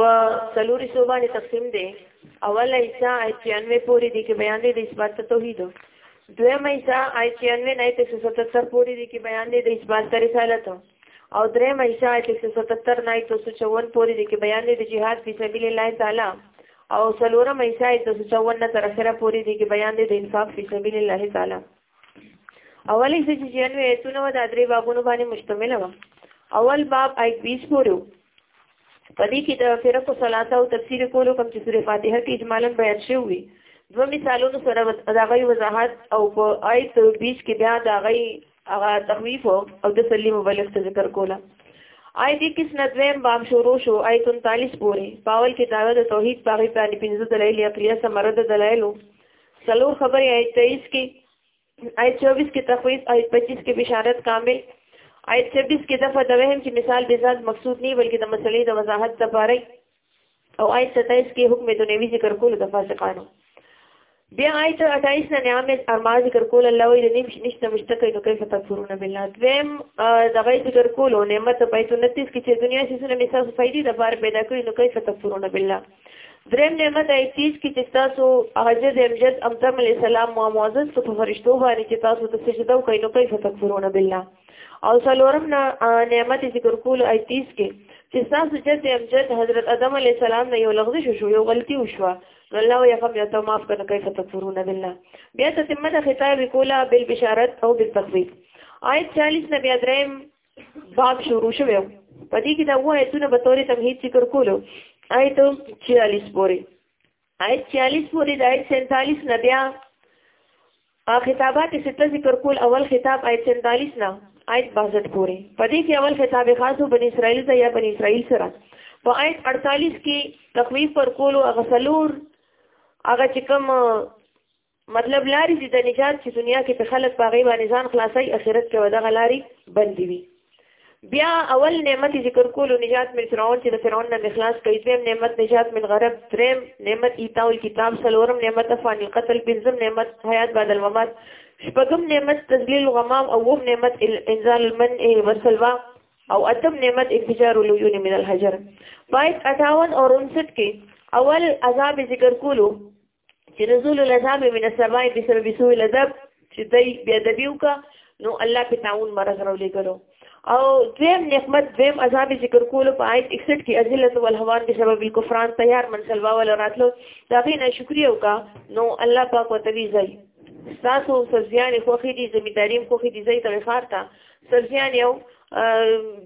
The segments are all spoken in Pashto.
په سلوري سو باندې تقسیم دی اوله ایسا آیت 96 پوری دی کې بیان دی د اثبات توحید دویم ایسا آیت 96 نه 377 پوری دی کې بیان دی د اثبات رسالت او درې مېشا 177 نه 254 پورې د کې بیان دي جهاد په سبیل الله تعالی او سلوره مېشا 254 نه تر اخره پورې د کې بیان دي د انفاق په سبیل الله تعالی اولی څه چې جنوي ایتونه و دا درې بابونو باندې مشتمل و اول باب آیت 20 پورې په دې کې د فرقو صلاته او تفسیر کولو کوم چې سوره فاتحه کې اجمالاً بیان شوی وي دوه مثالونو سره د غي وضاحت او په آیت 20 کې بیا د غي هغه تخویف او د سلی مبلغ ته ذکر کوله آیت 21 نه دویم باب شروع شو آیت 39 پورې پاول کې داوه د توحید باغې باندې پنځه دلایل عقلیه سمره د دلایلو څلور خبرې آیت 23 کې آیت 24 کې تخویف آیت 25 کې بشارت کامل آیت 26 کې دغه د وهم چې مثال به ذات مقصود نه بلکې د مسلې د وضاحت لپاره او آیت 27 کې حکم دنیوي ذکر کول د فاسقانو بیا آیت 28 نه نعمت ارماز ذکر کول الله وی د نیم نشته مشتقه نو کیف تکفرون بالله دویم دغه ذکر کول او نعمت په 29 کې چې دنیا شي سره مثال فائدې د بار پیدا کړی نو کیف تکفرون بالله دریم نعمت ای تیز کې چې تاسو حجز امجد امتم علی السلام مو معزز په فرشتو باندې چې تاسو ته سجده وکړئ نو کیف تکفرون بالله او سلورم نعمت ذکر کول ای تیز کې چې تاسو جد امجد حضرت آدم علی السلام نه یو لغزش شو یو غلطي وشوه نو الله یې هم یو ته معاف کړه کیف تکفرون بالله بیا ته تمه د خطاب کولا بالبشارت او بالتخفیف آیت 40 نبی دریم باب شروع شوی په دې کې دا وایي چې په توري تمهید ذکر کولو آیت 46 پورې آیت 46 پورې د آیت 47 نه بیا خطابات سته ذکر کول اول خطاب آیت 47 نه آیت 62 پورې په دې کې اول خطاب خاصو بنی اسرائیل ته یا بنی اسرائیل سره په آیت 48 کې تخویف پر کولو اغسلور هغه چې کوم مطلب لاري دي د نجات چې دنیا کې په خلک باغې باندې ځان خلاصي اخرت کې ودغه لاري بندي وي بیا اول نعمت ذکر کولو نجات من فرعون چې د فرعون نه مخلاص کړي دویم نعمت نجات من غرب دریم نعمت ایتاو کتاب سلورم نعمت فان القتل پنځم نعمت حیات بعد الممات شپږم نعمت تذلیل غمام او وم نعمت انزال المن والسلوى او اتم نعمت انفجار العيون من الحجر باید 58 اور 59 کې اول عذاب ذکر کولو چې نزول العذاب من السماء بسبب سوء الادب چې دای بی ادبی وکا نو الله په تعاون مرغ راولې کړو او دویم نعمت دویم عذاب ذکر کولو په آیت 61 کې ازلت والهوان بسبب الكفران تیار منسلوا ول راتلو دا غي نه شکریا وکا نو الله پاک وتوی زای تاسو سبزیان خوخي دي زمیداریم خوخي دي زای تغفار تا سبزیان یو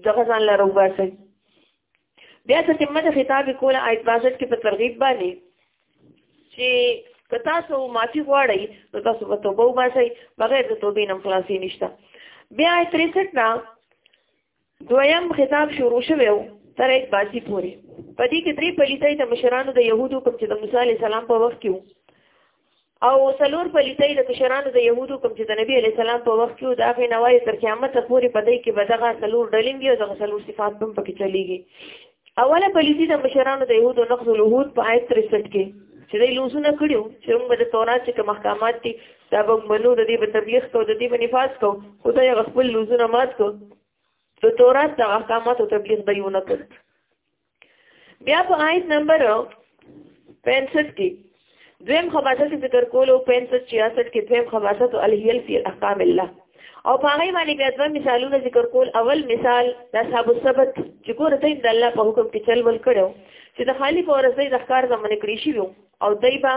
د غزان لرو باسي بیا ته تمه د خطاب کوله آیت 62 کې په ترغیب باندې چې که تاسو معافي غواړئ نو تاسو به توبه وباسئ بغیر د توبې نه خلاصي نشته بیا آیت 63 نه دویم خطاب شروع شوی و تر ایک باسی پورې په دې کې درې پلیتای د مشرانو د يهودو کوم چې د موسی عليه السلام په وخت کې او سلور پلیتای د کشرانو د يهودو کوم چې د نبی علی سلام په وخت کې دا غي نوای تر قیامت پورې په دې کې بدغه سلور ډلیم دی او د سلور صفات هم پکې چلیږي اوله پلیتی د مشرانو د يهودو نقض الوهود په آیت 63 کې چې دوی لوسونه کړیو چې موږ د تورات چې کوم احکامات دي دا به منو د دې په تبلیغ کو د دې په نفاذ کو خدای خپل لوسونه مات کو د تورات د احکاماتو تبلیغ دی ونه کړ بیا په آیت نمبر 65 کې دویم خباثت ذکر کولو 65 66 کې دویم خباثت الهیل فی احکام الله او په هغه باندې بیا دوه مثالونه ذکر کول اول مثال د اصحاب السبت چې ګوره دوی د الله په حکم کې چل ول کړو چې د خالی په ورځ د ښکار زمونه کړی شي او دوی به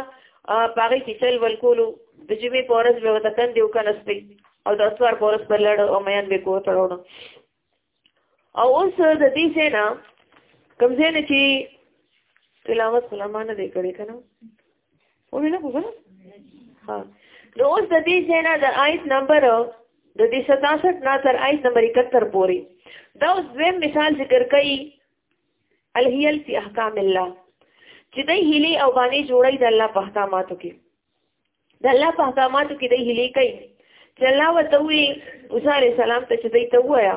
په هغه کې چل ول کولو د جمعې په ورځ به وتکند یو کنه سپي او د اسوار په ورځ پر لړ او میان به کوه تړونه او اوس د دې سینا کوم ځای نه چې تلاوت علماء نه دی کړی کنه و نه وګوره ها نو اوس د دې ځاینا د آیت نمبر د دې 67 نه تر آیت نمبر 71 پورې دا اوس دویم مثال ذکر کړي الهیل فی احکام الله چې د هیلې او باندې جوړې د الله په احکاماتو کې د الله په احکاماتو کې دی هلي کوي چې الله ورته وي موسی عليه السلام ته چې دی ته وایا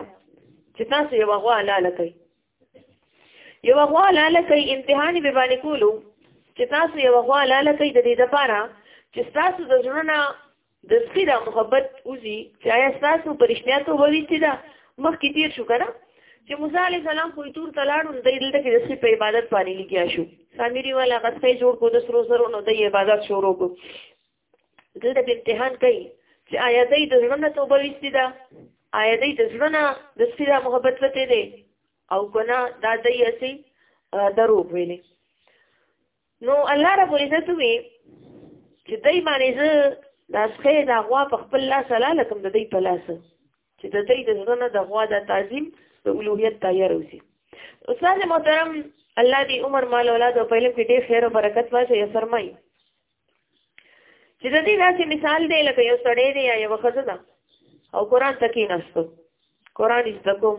چې تاسو یو غوا لاله کوي یو غوا لاله کوي امتحان به باندې کولو چې تاسو یو غوا لاله کوي د دې لپاره چې تاسو د ژوند د سپیدا محبت اوزي چې آیا تاسو پرشتیا ته وویل چې دا مخکې تیر شو کنه چې موسی علی السلام کوی تور تلاړو د دلته کې د سپي په عبادت باندې لګیا شو سامری والا غسې جوړ کو د سرو زرو نو د عبادت شروع کو دلته په امتحان کوي چې آیا دې د ژوند توبه وستي دا آیا دې د ژوند د سپي د محبت وته دي او کنا دا دې اسی درو ویلې نو الله رب العزت وی چې دای باندې زه دا څخه دا غوا په خپل لاس لاله کوم د دې په لاس چې د دوی د زړه نه د غوا د تعظیم د الوهیت تایه روزي استاد محترم الله دې عمر مال اولاد او پهلم کې ډېر خیر او برکت واشه یې فرمایي چې د دې داسې مثال دی لکه یو سړی دی یا یو ښځه ده او قرآن ته کېناستو قرآن زده کوم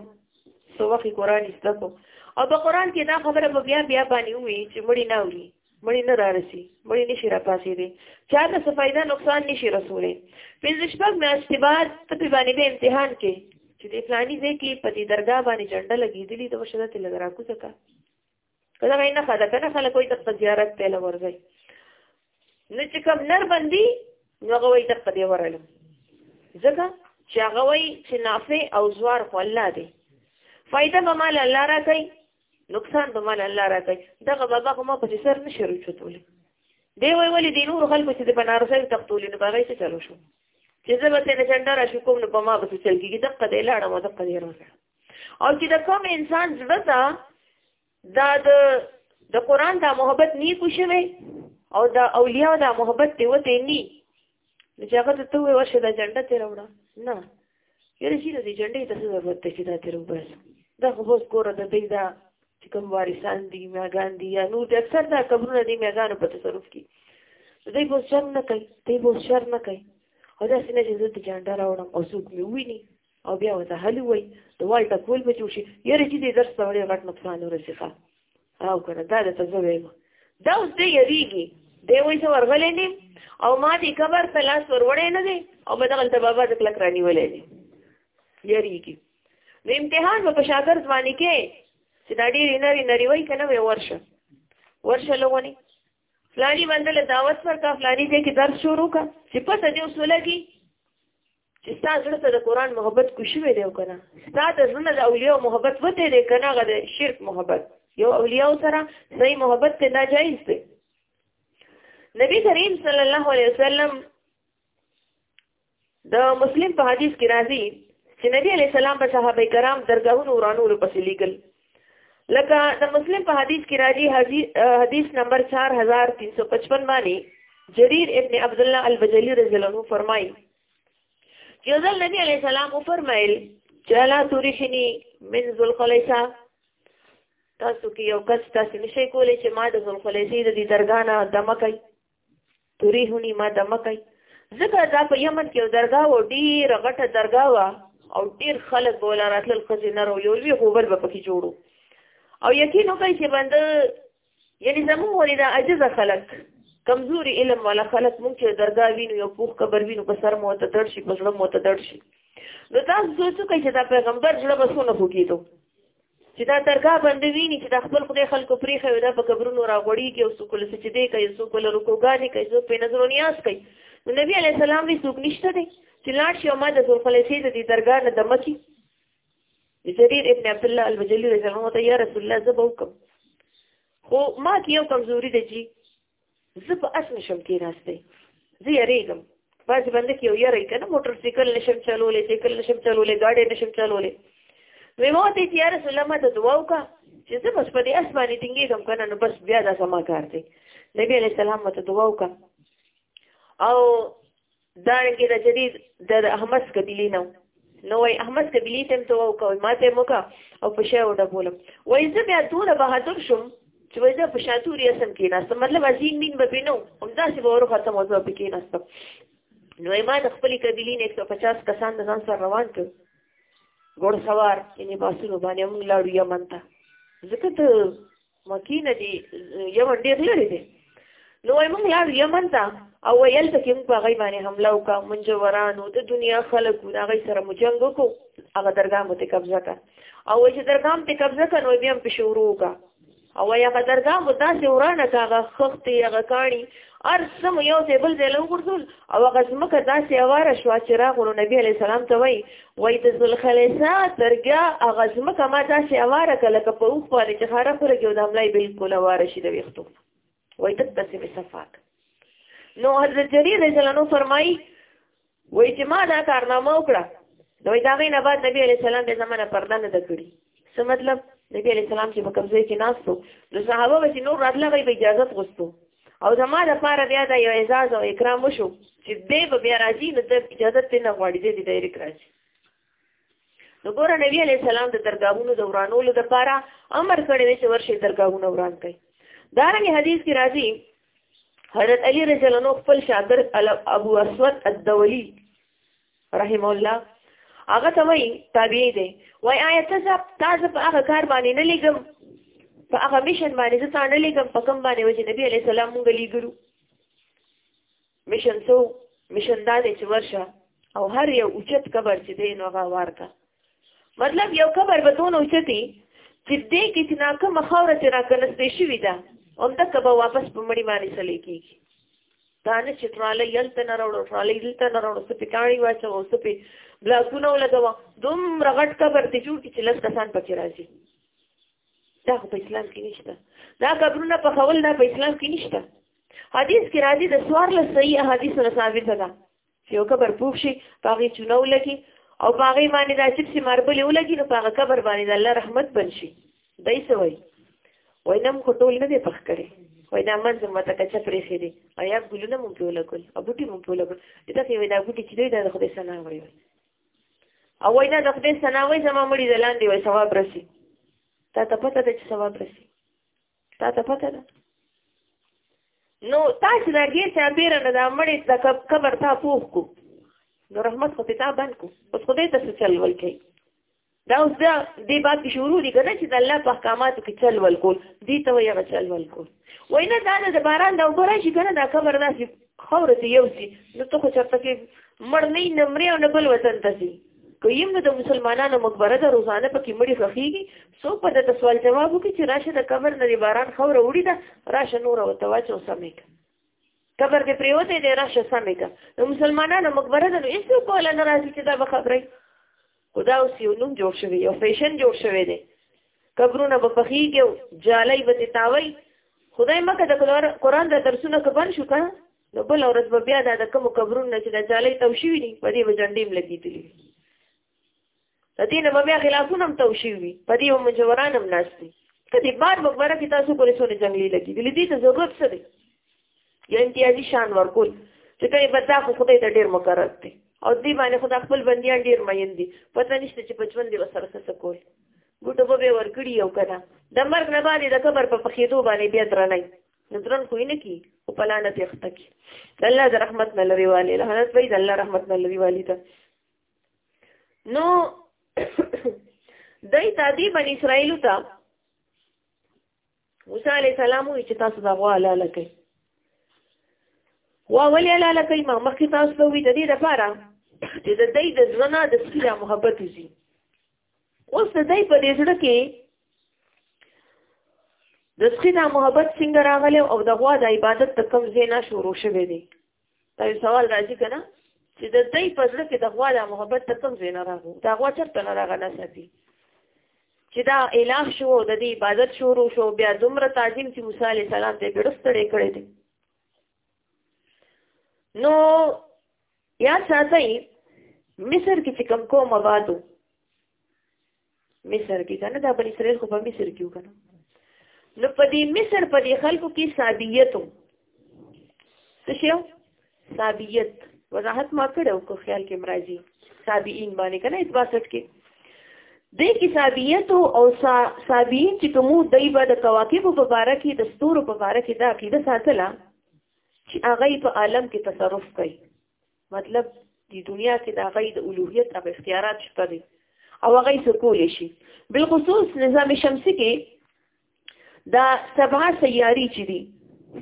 څو وخت قرآن زده کوم او په قرآن کې دا خبره به بیا بیا باندې وي چې مړی نه اوري مړی نه رارسی مړی نشي را پاسې دی چا ته څه فائدہ نقصان نشي رسولې پنځه شپږ میاشتې بعد ته په باندې به امتحان کې چې د فلاني ځای کې په دې درگاه باندې جنډه لګېدلې د وشده ته لګرا کو ځکه کله غي نه خدا کنه خلک وي د زیارت ته لورځي نه چې کوم نر باندې نو هغه وي د دې ورل ځکه چې هغه وي چې نافع او زوار خو الله دی فائدہ به مال الله را کوي نقصان به مال الله راکړي دغه بابا خو ما په سر نشي رچوتول دی وای ولې د نور خلکو چې په ناروغۍ تختول نه باغې څه چلو شو چې زه به څنګه چنده را شو کوم نو په ما به څه چل کیږي دقه دی لاړه ما دقه دی راځه او چې د کوم انسان زړه ته دا د د قران دا محبت نی کوشوي او دا اولیاء دا محبت دی وته نی نو چې هغه ته ته وایې ورشه دا جنډه ترې راوړه نه یاره چې د دې جنډې ته څه ضرورت دی چې دا ترې وباسو دا خو اوس ګوره د دوی دا چې کوم وارثان دي میاګان دي یا نور دي اکثر دا قبرونه دي میاګانو په تصرف کې دوی به اوس شر نه کوي دوی به اوس شر نه کوي او داسې نه چې زه د جنډه راوړم او څوک مې وویني او بیا ورته حل وای د وای ټکول به جوړ شي یاره چې دې درس ته وړې غټ نقصان ورسې ښه او کنه دا درته زه وایم دا اوس دې یریږي دی وای څه ورغلې نیم او ما دې کبر ته لاس وروړې نه دی او به دغلته بابا د کلک رانیولې دی یریږي نو امتحان به په شاګرد باندې کې چې دا ډېر نری نری وای کنه وې ورشه ورشه لغونی فلانی باندې دعوت ورکا فلانی دې کې درس شروع کا چې پته دې اوس ولګي چې ستا زړه ته د قران محبت کوشوي دی کنه ستا د زړه د اولیاء محبت وته دی کنه غد شرک محبت یو اولیاء سره صحیح محبت ته ناجایز دی نبی کریم صلی الله علیه وسلم د مسلم په حدیث کې راځي چې نبی علیہ السلام په صحابه کرام درگاهونو ورانو لپس لیکل لکه د مسلم په حدیث کې راځي حدیث نمبر 4355 باندې جرير ابن عبد الله البجلي رضی الله عنه فرمایي چې ځل نبی عليه السلام فرمایل چې لا تورشني من ذل خلیصه تاسو کې یو کس تاسو نشي کولای چې ما د ذل خلیصې د دې درګانه دمه کوي توريهونی ما دمه کوي ځکه دا په یمن کې درگاه و ډیر غټه درگاه و او ډیر خلک بولا راتل خزي نه رو یو لوی غوبل به پکې جوړو او یقین وکړئ چې بنده یعنی زموږ ولې دا عجز خلک کمزوري علم والا خلک مونږ چې درگاه وینو یو پوخ قبر وینو په سر مو ته دړ شي په زړه مو ته دړ شي نو تاسو څه کوئ چې دا پیغمبر زړه بسونه خوګیدو چې دا درګاه بنده ویني چې د خپل خدای خلکو پریخه وي دا په قبرونو راغوړیږي او څوک له سجدې کوي څوک له رکوګانې کوي څوک په نظر نیاز کوي نو نبی علی السلام وی څوک نشته دی چې لاړ شي او ما د ذوالخلیفې د دې درګاه نه د مکی جریر ابن عبد الله البجلی رضی الله عنه یا رسول الله زبوکم خو ما کې یو کمزوري دی چې زه په اس نشم کې راستې زه یریږم باز باندې کې یو یری کنه موټر سایکل نشم چلولې سایکل نشم چلولې ګاډي نشم چلولې نو مو ته چې رسول الله ما ته دعا وکړه چې زه بس په دې اس باندې ټینګېږم کنه نو بس بیا دا سما کار دی نبی علیہ السلام ته دعا وکړه او دا رنګه د جدید د احمد قبیلی نو نو وای احمد قبیلی تم ته او کوي ماته موکا او په شی وډه بولم وای زه بیا دونه بهادر شوم چې وای زه په شاتوري اسم کې ناستم مطلب عظیم مين به بینو هم دا چې ورو خاطر موضوع پکې ناستم نو ما د خپل قبیلی 150 کسان د ځان سره روان کړ ګوړ سوار یعنی باسونو باندې موږ لاړو یمن ته ځکه ته مکی نه دی یمن ډیر لري دی نو وای مونږ لاړ یمن ته او ویل ته کوم په غي باندې حمله وکا مونږ ورانو د دنیا خلک نه غي سره مجنګ کو هغه درګه مو ته قبضه کا او چې درګه مو ته قبضه کنو بیا هم په شروع کا او یا هغه درګه مو داسې ورانه کاغه خخت یغه کانی ارسم یو ځای بل ځای لوګرځول او هغه زمکه داسې اواره شو چې راغلو نبی علی سلام ته وای وای د ذوالخلیسا ترګه هغه ځمکه ما داسې اواره کړه لکه په اوښ باندې چې خاره پوره کې او د حملای بلکل اواره شي د ویښتو وای د داسې مې صفاک نو حضرت جریر رضی الله عنه فرمایي وای چې ما دا کارنامه وکړه نو دا غي نه بعد نبی علی السلام به زمانه پرده نه دکړي څه مطلب نبی علی السلام چې په کمزې کې ناستو نو صحابه به چې نور راتلغې به اجازه غوښتو او زما د پاره بیا دا یو اعزاز او اکرام وشو چې دې به بیا راځي نو د اجازه ته نه غواړي دې ډایرک راځي نو ګور نبی علی السلام د درگاہونو د ورانولو د پاره امر کړی دی چې ورشي درگاہونه وران کړي دا رنګ حدیث کې راځي حضرت علی رضی الله عنه خپل شاګرد ابو اسود الدولی رحم الله هغه ته وایي تابعی دی وایي آیا ته زه تا زه په هغه کار باندې نه لېږم په هغه میشن باندې زه تا نه لېږم په کوم باندې وایي چې نبي علیه السلام مونږ لېږلو میشن څو میشن دا دی چې ورشه او هر یو اوچت قبر چې دی نو هغه وار کا مطلب یو قبر به دونه اوچتي چې دې کې چې ناکمه خاوره چې راکنستې شوې ده همدغه به واپس په مړي باندې سلې کېږي دا نه چې ټرالۍ هلته نه راوړو ټرالۍ دلته نه راوړو څه پې کاڼي واچوه څه پې بلاکونه ولګوه دومره غټ قبر دې جوړ کړي چې لس کسان پکې راځي دا خو په اسلام کې نشته دا قبرونه په خول دا په اسلام کې نشته حدیث کې راځي د سوار له صحیح حدیث سره ثابت ده چې یو قبر پوښ شي په هغې چونه ولګي او په هغې باندې دا چپسې ماربلې ولګي نو په هغه قبر باندې د الله رحمت بن شي دی څه وایي وایي نه خو ټول نه دی پخ کړی وایي دا منځ ماته کچه پرېښې دي او یا ګلونه مو پرې ولګول او بوټي مو پرې ولګول داسې وایي دا بوټي چې دی دا د خدای ثنا وایي او وایي دا د خدای ثنا وایي زما مړي د لاندې وایي ثواب رسي تا ته پته ده چې ثواب رسي تا ته پته ده نو تاسو دا ګیر چا پیر نه دا مړې د قبر تا پوښ کو نو رحمت خو ته باندې کو اوس خدای ته څه چل ول کوي دا اوس دا دې باب کې شروع دي کنه چې د الله په احکاماتو کې چل ول کول دې ته وایي هغه چل ول کول وای نه دا د باران دا وګورای شي کنه دا قبر داسې خاوره ته یو سي نو ته خو چرته کې مړ نه نه مرې او نه بل وطن ته ځي که یم نو د مسلمانانو مقبره ده روزانه پکې مړي خخېږي څوک په دته سوال جواب وکړي چې راشه د قبر نه د باران خاوره وړي ده راشه نوره ورته واچو سمې که قبر دې پرېوتی دی راشه سمې که د مسلمانانو مقبره ده نو هېڅوک کولی نه راځي چې دا به خبرې خدا اوس یو نوم جوړ شوی یو فیشن جوړ شوی دی قبرونه به پخېږي او جالۍ به تې تاوي خدای مکه د قرآن د درسونه که بند شو که نو بل ورځ به بیا دا د کومو قبرونه چې د جالۍ تاو شوي دي په دې به جنډې هم لګېدلي وي د دې نه به بیا خلافونه هم تاو شوي وي په دې به مجوران هم ناست دي که دې بار مقبره کې تاسو پورې څونه جنګلې لګېدلې دې ته ضرورت څه دی یو امتیازي شان ورکول چې ته عبادت خو خدای ته ډیر مقرر دی او دې باندې خدای خپل بندیان ډیر مین دي پته نشته چې په ژوند دې وسره څه کول ګوټه به به ورکړي او کنه د مرګ نه باندې د قبر په پخېدو باندې بیا درنای نظرن خو نه کی او په لعنت یې خطه کی الله د رحمت نه لري والي له حضرت وای د الله رحمت نه لري والي ته نو دای ته دی بن اسرائیل ته موسی علی السلام وی چې تاسو دا غوا حلاله کړئ وا ولې حلاله کړئ ما مخکې تاسو ته وی د دې لپاره چې د دې د ځونه د سپیره محبت وسی اوس د دې په دې سره کې د سپیره محبت څنګه راغله او د غوا د عبادت ته کوم ځای نه شروع شوه دی دا یو سوال راځي کنه چې د دې په ځل کې د غوا د محبت ته کوم ځای نه راغو دا غوا چرته نه راغله ساتي چې دا الٰه شو د دې عبادت شروع شو بیا دومره تعظیم چې موسی عليه السلام ته ګرستړې کړې دي نو یا ساتي مصر کې چې کوم کوم آبادو مصر کې کنه دا بل اسرائیل خو په مصر کې وکنه نو په دې مصر په دې خلکو کې صابیت څه شی صابیت وضاحت ما کړو کو خیال کې مرাজি صابئین باندې کنه 62 کې دې کې صابیت او صابئین چې کوم دای په د کواکب په باره کې د ستورو په باره کې دا عقیده ساتله چې هغه په عالم کې تصرف کوي مطلب د دنیا کې د هغه د اولوهیت هغه اختیارات شته دي او هغه څه کول شي بل خصوص نظام شمسي کې دا سبا سیاري چې دي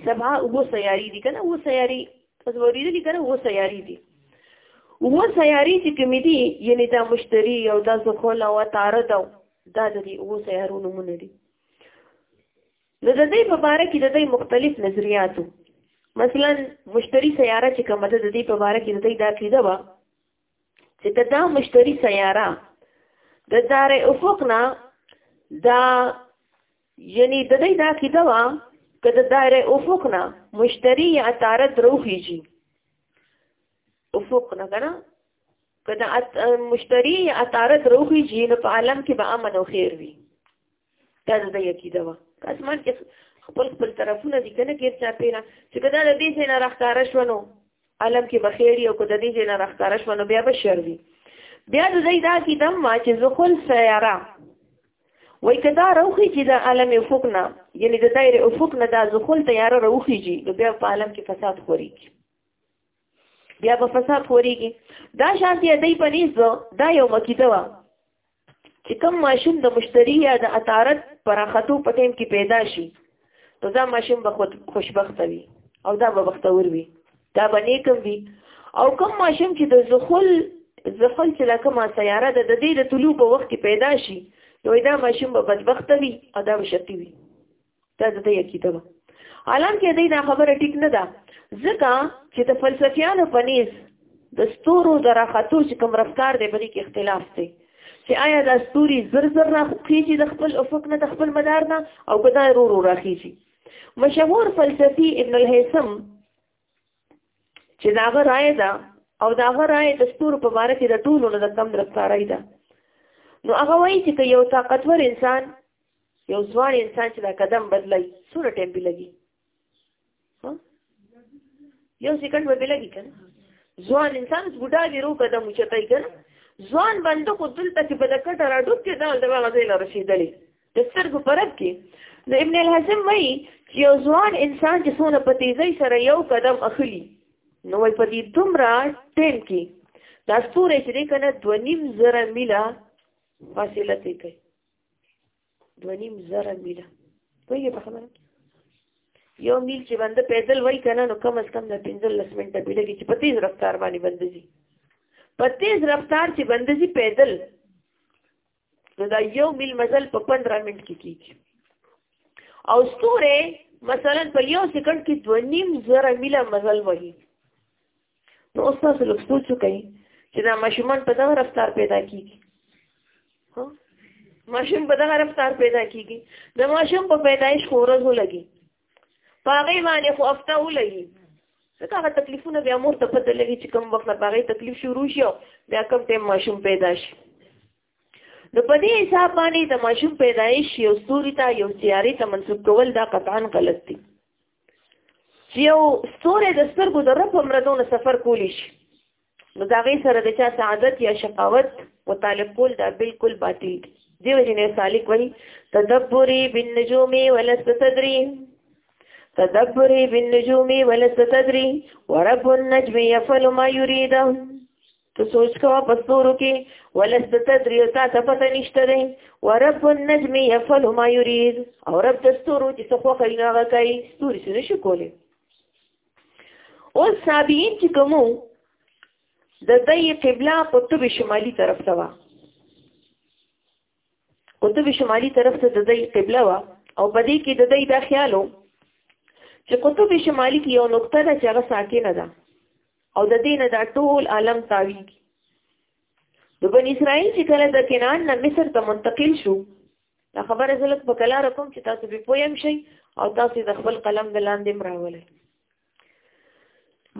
سبا وو سیاري دي کنه وو سیاري تاسو ورېدلې کنه وو سیاري دي وو سیاري چې کوم دي یعنی دا مشتری او دا زخول او تارد دا د دې وو سیارونو مونږ دي نو د دې په باره کې د دې مختلف نظریاتو مثلا مشتری سیاره چې کومه ده د دې په باره کې د دې دا کیده و چې دا, دا مشتری سیاره د دار افق نه دا یعنی د دې دا کیده و که د دار افق نه مشتری یا عطارد روخیږي افق نه کنه که د مشتری یا عطارد روخیږي نو په عالم کې به امن او خیر وي دا د عقیده وا اسمان کې خپل خپل طرفونه دي کنه کې چا پیرا چې کدا د دې څخه راخاره شونو عالم کې بخیری او کدا دې څخه راخاره شونو بیا به شر وي بیا د دې دا کې دم ما چې زخل سیاره وای کدا روخي چې د عالم افق نه یعنی د دایره افق نه د زخل تیاره روخي چې نو بیا په عالم کې فساد خوري بیا په فساد خوريږي دا شانتي دای په نيز دا یو مکیده وا چې کوم ماشوم د مشتری یا د عطارت پر خطو په ټیم کې پیدا شي نو دا ماشوم به خود خوشبخت وي او دا به بختور وي دا به نیکم وي او کوم ماشوم چې د زخل زخل چې لکه ما سیاره د دې د طلوع په وخت کې پیدا شي نو دا ماشوم به بدبخت وي او دا به شقي وي دا د دې عقیده ده عالم کې دې دا خبره ټیک نه ده ځکه چې د فلسفیانو په نیز د ستورو د راختو چې کوم رفتار دی بلې کې اختلاف دی چې آیا دا ستوري زر زر را خېږي د خپل افق نه د خپل مدار نه او که دا رو رو را خېږي مشهور فلسفي ابن الهیثم چې دا هغه رائے ده او دا هغه رائے د ستورو په باره کې د ټولو نه د کم رفتارای ده نو هغه وایي چې که یو طاقتور انسان یو ځوان انسان چې دا قدم بدلای څوره ټیم به لګي یو سکند به لګي کنه ځوان انسان بوډا دی رو قدم اوچتای کنه ځوان باندې خو دلته چې په دکټه را ډوب کې دا دغه غزې لا رسیدلې د سترګو پرب کې د ابن الحزم وایي چې یو ځوان انسان چې څونه په تیزۍ سره یو قدم اخلي نو وایي په دې دومره ټیم کې دا ستورې چې دی کنه دوه نیم زره میله فاصله تېر کوي دوه نیم زره میله پوهېږې په خبره یو میل چې بنده پیدل وای که نه نو کم از کم د پنځلس منټه پې لګي چې په تېز رفتار باندې بنده ځي په تېز رفتار چې بنده ځي پیدل نو دا یو میل مزل په پندره منټ کې کېږي او ستورې مثلا په یو سکند کې دوه نیم زره میله مزل وهي نو اوس تاسو لږ سوچ وکړئ چې دا ماشومان په دغه رفتار پیدا کیږي ماشوم په دغه رفتار پیدا کیږي د ماشوم په پیدایش خو ورځ ولګي په هغې باندې خو هفته ولګي ځکه هغه تکلیفونه بیا مور ته پته لګي چې کوم وخت نه په هغې تکلیف شروع شي او بیا کوم ټایم ماشوم پیدا شي نو په دې حساب باندې د ماشوم پیدایش یو ستوري ته یو سیاري ته منسوب کول دا قطعا غلط دي چې یو ستوري د سترګو د رب مرزونه سفر کولی شي نو دا غي سره د چا سعادت یا شقاوت متعلق کول دا بالکل باطل دي دی وجنه سالک وایي تدبري بالنجوم ولست تدري تدبري بالنجوم ولست تدري ورب النجم يفعل ما يريد ته سوچ کوه په ستورو کې ولس د تدری او تا ته پته نشته دی ورب النجم یفعل ما یرید او رب د ستورو چې څه خوښه یې هغه کوي ستوري څه نشي کولی اوس سابین چې کوم د دې قبله قطب شمالي طرف ته وه قطب شمالي طرف ته د دوی قبله وه او په دې کې د دوی دا خیال و چې قطب شمالي کې یو نقطه ده چې هغه ساکنه ده او د دې نه دا ټول عالم تاویږي د بن اسرائیل چې کله د کنعان نه مصر ته منتقل شو دا خبره زلک په کلا رقم چې تاسو به پویم شئ او تاسو د خپل قلم د لاندې مراولئ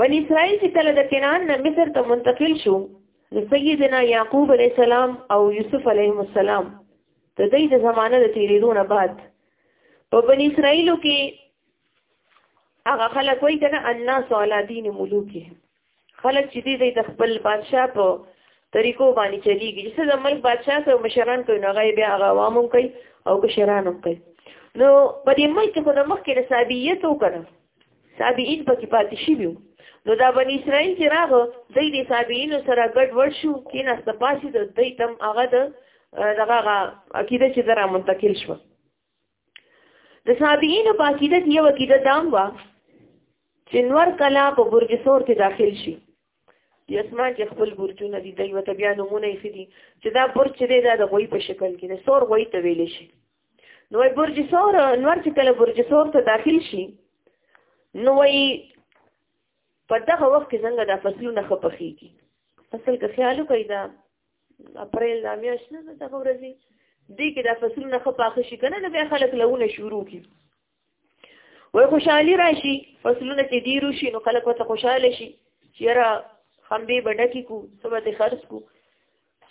بنی اسرائیل چې کله د کنعان نه مصر ته منتقل شو نو سیدنا یعقوب علیه السلام او یوسف علیه السلام د دوی د زمانه د تیریدو نه بعد په بنی اسرائیلو کې هغه خلک وایي کنه الناس علی دین ملوکهم خلک چې دي د خپل بادشاه په طریقو باندې چلیږي چې د ملک بادشاه سره مشران کوي نو غي بیا هغه عوام هم کوي او مشران هم کوي نو په دې ملک خو د مخکې د صابیت وکړه صابیین پکې پاتې شي وي نو دا بنی اسرائیل چې راغو دوی د صابیینو سره ګډ وړ شو کې نه ستپاسي د دوی تم هغه د دغه عقیده چې درا منتقل شوه د صابینو په عقیده کې یو عقیده دام وا چې نور کلا په برج سور کې داخل شي د اسمان کې خپل برجونه دي دوی ته بیا نمونه یې دي چې دا برج چې دی دا د غوی په شکل کې د سور غوی ته ویل شي نو برج سور نور چې کله برج سور ته داخل شي نو وی په دغه وخت کې څنګه دا فصلونه خپخېږي فصل که خیالو کوي دا اپریل دا میاشت نه دغه ورځې دې کې دا فصلونه ښه پاخه شي کنه نو بیا خلک لهونه شروع کی وای خوشحالي راشي فصلونه چې ډیرو شي نو خلک ورته خوشاله شي چیرې خمبې بډکی کو سبا ته خرج کو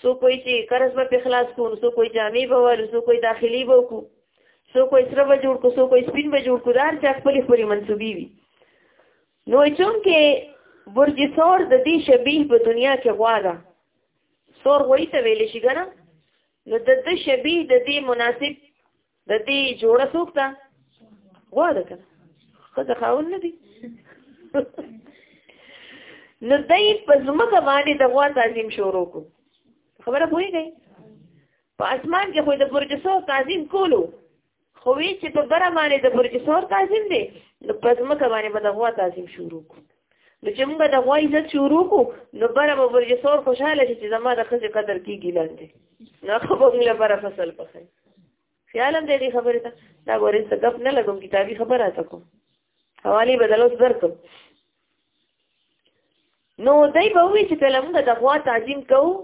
سو کوئی چې قرض به خلاص کو سو کوئی جامع به ول سو کوئی داخلي به کو سو کوئی سره به جوړ کو سو کوئی سپین به جوړ کو دار چې خپل خپل منسوبي وي نو چونکه برج سور د دې شبیه په دنیا کې غوا ده سور غوي ته ویل شي کنه نو د دې شبیه د دې مناسب د دې جوړه څوک ده غوا ده کنه خزه خاون نه دي نو دای په زمکه باندې د غوا تعظیم شروع کو خبره پوهیږئ په اسمان کې خو د برج سور تعظیم کولو خو وی چې په بره باندې د برجسور تعظیم دی نو په ځمکه باندې به د غوا تعظیم شروع کو نو چې موږ د غوا عزت شروع کو نو بره به برجسور خوشاله شي چې زما د خځې قدر کیږي لاندې نو خو به موږ لپاره فصل پخې خیال هم دې خبره ده دا ګورې څه غپ نه لګوم کتابي خبره تا کوم حوالی بدلوس درکم نو دای به وی چې کله موږ د غوا تعظیم کوو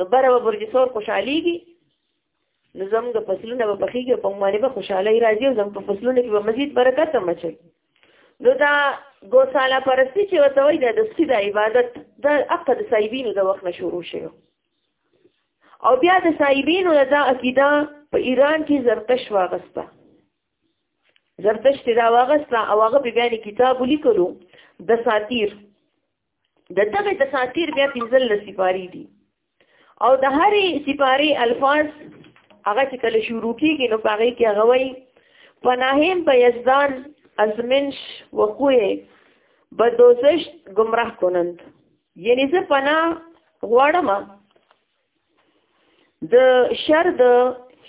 نو بره به برجسور خوشحاليږي نو زموږ فصلونه به پخېږي په باندې به خوشحالي راځي او زموږ په فصلونو کې به مزید برکت هم اچي نو دا ګوساله پرستی چې ورته وایي دا د سپي د عبادت د عقد صاحبینو د وخت نه شروع شوی او بیا د صاحبینو دا عقیده په ایران کې زرتش واغسته زرتش ته دا واغسته او هغه په بیان کتاب ولیکلو د ساتیر د دغه دساتیر بیا پنځل سپاری دي او د هرې سپاری الفاظ هغه چې کله شروع کیږي نو هغه کې هغه وایي پناهیم به یزدان ازمنش وقوع به دوزش گمراه کنند یعنی زه پناه غواړم د شر د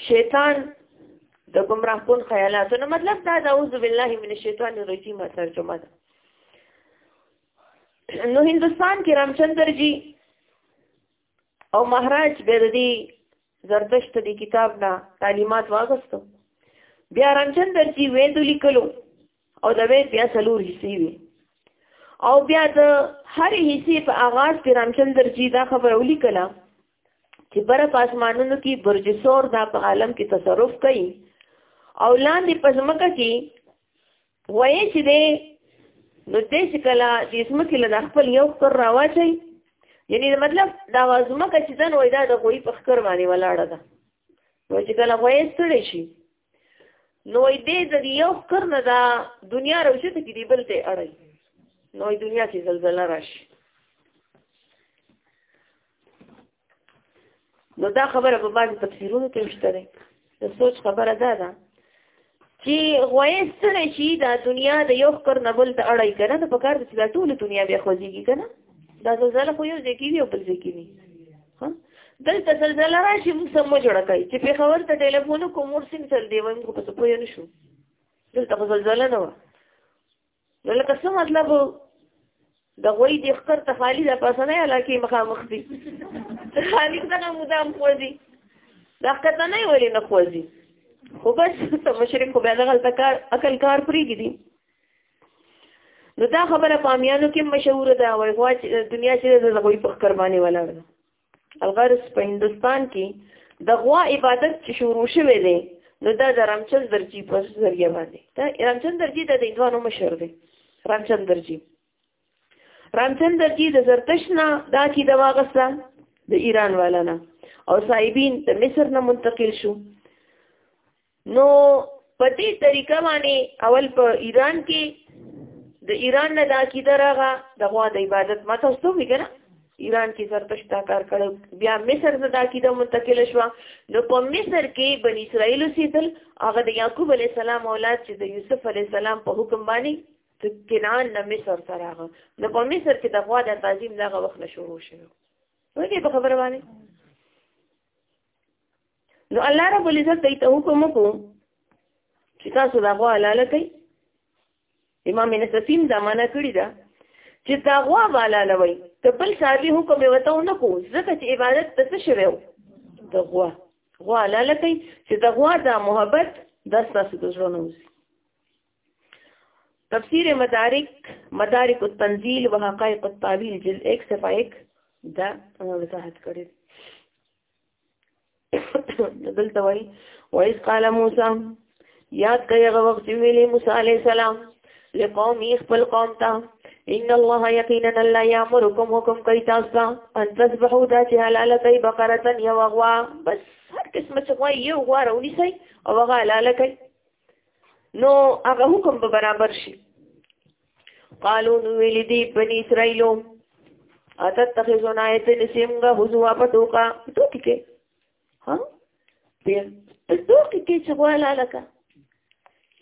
شیطان د گمراه کون خیالاتو نو مطلب دا د اعوذ بالله من الشیطان الرجیم ترجمه ده نو هندستان کې رامچندر جی او مهاراج بیردی زردشت دی کتاب نه تعلیمات واغستو بیا رامچندر جی وېدو لیکلو او د وېد بیا څلور حصے وي او بیا د هر حصے په آغاز کې رامچندر جی دا خبره ولیکله چې بر په اسمانونو کې برج سور دا په عالم کې تصرف کوي او لاندې په ځمکه کې وایي چې دی نو دې چې کله چې اسمکې له خپل یو کر راواچي یعنی مطلب دا وازمه که چې دن وای دا د غوی په خکر باندې ولاړه ده نو چې کله غوی ستړي شي نو دې د یو خکر نه دا دنیا روشته کې دی بل ته اړي نو دنیا کې زلزلہ راشي نو دا خبره په بعضې تفسیرونو کې مشته ده د سوچ خبره دا ده چې غوایې ستړی شي دا دنیا د یو ښکر نه بل ته اړی که نه نو په کار ده چې دا ټوله دنیا بیا خوځېږي که نه دا زلزله خو یو ځای کېږي او بل ځای کېږي دلته زلزله راشي موږ سم جوړه کوي چې پېښور ته ټلیفون کوم ور سیم سره دی وایم خو په څه پوه نه شو دلته خو زلزله نه وه نو لکه څه مطلب د غوی د خکر ته خالی د پاسنه علاقې مخامخ دي خالی څنګه مدام خوځي د خکر ته نه ولې نه خوځي خو بس ته مشرک خو بیا دغه کار عقل کار پریږي دي نو دا خبره پامیانو کې مشهور ده وای خو دنیا چې د غوی په خکر باندې ولاړ ده الغرض په هندستان کې د غوا عبادت چې شروع شوی دی نو دا د رامچند درجی په ذریعہ باندې دا رامچند درجی د هندوانو مشر دی رامچند درجی رامچند درجی د زرتش نه دا کی د واغسته د ایران والا نه او صاحبین د مصر نه منتقل شو نو په دې طریقه باندې اول په ایران کې د ایران نه دا کیده راغه د غوا د عبادت ما تاسو وی کنه ایران کې زرتشت دا کار کړو بیا مصر ته دا کیده منتقل شو نو په مصر کې بن اسرائیل سیدل هغه د یعقوب علی السلام اولاد چې د یوسف علی السلام په حکم باندې د کنان نه مصر ته راغه نو په مصر کې د غوا د تعظیم دغه وخت نه شروع شوه وګورئ په خبره باندې نو الله رب العزت دې ته حکم وکړو چې تاسو دا غوا حلاله کړئ امام نسیم دا معنا کړی دا چې دا غوا حلاله وي ته بل ساوي حکم وته نه کو ځکه چې عبادت ته شوی و دا غوا غوا حلاله کړئ چې دا غوا دا محبت د تاسو د ژوند وسی تفسیر مدارک مدارک التنزیل و حقائق التاویل جلد 1 صفحه 1 دا وضاحت کړی دلته وای وای قال موسی یاد کړئ هغه وخت چې ویلي موسی علی السلام لقوم خپل قوم ته ان الله یقینا الله یامرکم حکم کوي تاسو ته ان تذبحوا ذات حلال کوي بقره یو غوا بس هر قسمه چې غوا یو غوا راونی سي او غوا حلال کوي نو هغه حکم به برابر شي قالو نو ویل دي بني اسرائيلو اتتخذون آیت نسیمغه حضوا په ټوکا ټوکی کې ها بیا ټوکی کې چې غواړه لکه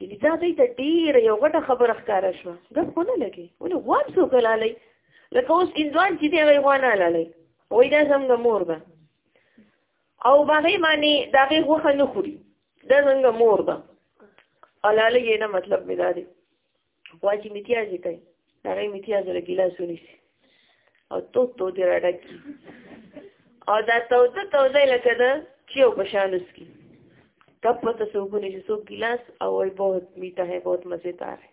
یعنی دا دې ته ډیر یو غټه خبره ښکارا شو غف خو نه لګي ونه غوام سو کلالې لکه اوس انځوان چې دی وای غوانه لالې وای دا څنګه مور ده او باغې معنی دا غي غوخه نه خوري دا څنګه مور ده الاله یې نه مطلب مې دا دی واجی میتیازې کوي هغه میتیازې له ګیلاس ونیسي او تو تو دې راډکي او دا توده توده لکه ده چې او پشان اس کی کب پته سو کو نشي سو ګلاس او وای بہت میټه ہے بہت مزیدار ہے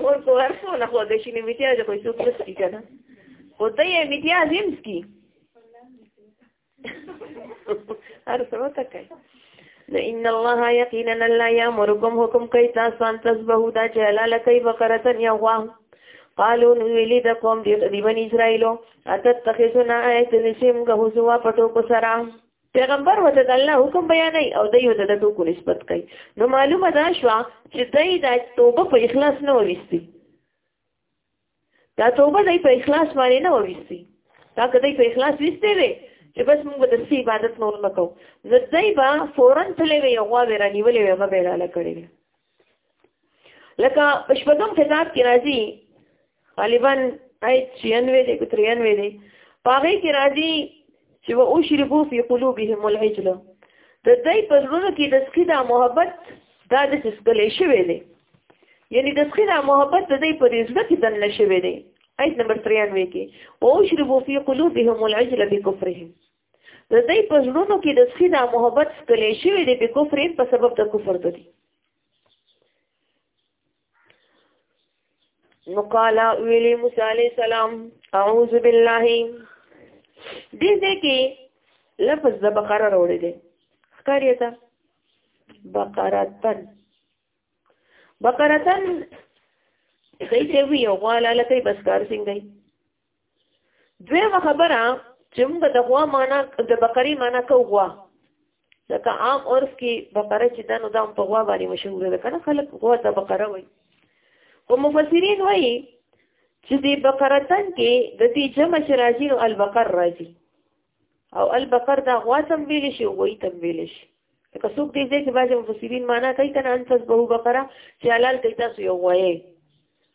مور کو ورسو نه خو د شي نه میتیازې کوي سو پرس کی کنه خو ته یې میتیازې مسکی هر څه وته کوي نو ان الله یقینا الله یامرکم حکم کوي تاسو ان تسبحو دا چې حلال کوي بقره یا غوا قالو نو ویلی د قوم دی دی بنی اسرائیلو اتتخذنا ایت نسیم غو سوا پټو کو سره پیغمبر وته د الله حکم بیان او د یو د ټکو نسبت کوي نو معلومه ده شو چې دای د توبه په اخلاص نه وېستي دا توبه دای په اخلاص باندې نه وېستي دا کدی په اخلاص وېستي وي چې بس موږ د سی عبادت نور نه کوو نو دای با فورن تلې وي هغه به رانیولې وي هغه به را لکړي لکه پښپدم خطاب کې راځي غالبا آیت 96 دی 93 دی پاره کې راځي چې و اشربو فی قلوبهم العجل د دې په زړونو کې د سخی دا محبت دا د سکلې شوی دی یعنی د سخی دا محبت د دې په زړه کې دنه شوی دی آیت نمبر 93 کې و اشربو فی قلوبهم العجل بکفرهم د دې په زړونو کې د سخی دا محبت سکلې شوی دی په کفر په سبب د کفر دی نو قال ویلی موسی علیہ السلام اعوذ بالله دې دې کې لفظ د بقره وروړي دي ښکاری تا بقرتن بقرتن صحیح دی وی او غواله لکه بس کار څنګه دویمه خبره چې موږ د غوا معنا د بقري معنا کو غوا ځکه عام عرف کې بقره چې دنو دام په غوا باندې مشهور ده کنه خلک غوا ته بقره وایي خو مفسرین وایي چې د بقرتن کې د دې جمع چې راځي نو البقر راځي او البقر دا غوا تم ویل شي غوي تم ویل شي که څوک دې ځای کې بعضې مفسرین معنا کوي که نه ان تسبه بقره چې حلال کوي تاسو یو غوایې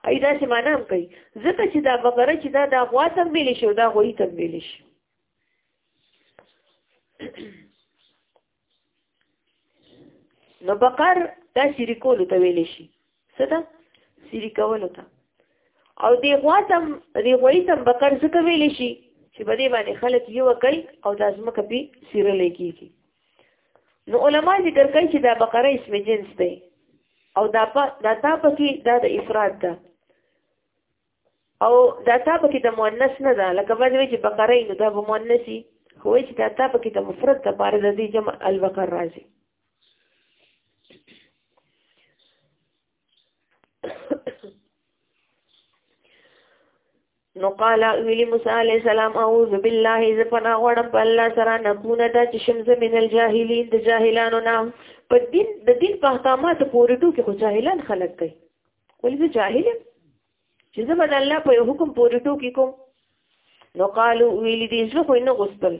ای داسې معنا هم کوي ځکه چې دا بقره چې دا دا غوا ته هم ویلی شي او دا غوایي ته هم ویلی شي نو بقر دا شریکولو ته ویلی شي ستا سری کولو ته او دی غواتم دی غویتم بکر ځکه ویل شي چې بده باندې خلک یو کوي او د ازمکه پی سیره لګیږي نو علما ذکر کوي چې دا بقره اسم جنس دی او دا په دا تا پکې دا د افراد ده او دا تا پکې د مؤنث نه ده لکه باندې وی چې بقره نو دا به مؤنثي خو چې دا تا پکې د مفرد د پاره د دې جمع البقر راځي نو قال ویلی موسی علی السلام اعوذ بالله ز پنا غړم په الله سره نکون دا چې شمز من الجاهلین د جاهلانو نام په دین د دین په احکامات پورې ټو کې خو جاهلان خلق کوي ولې زه جاهل یم چې زه به د الله په یو حکم پورې ټوکې کوم نو قالو ویلي دي زړه خو یې نه غوښتل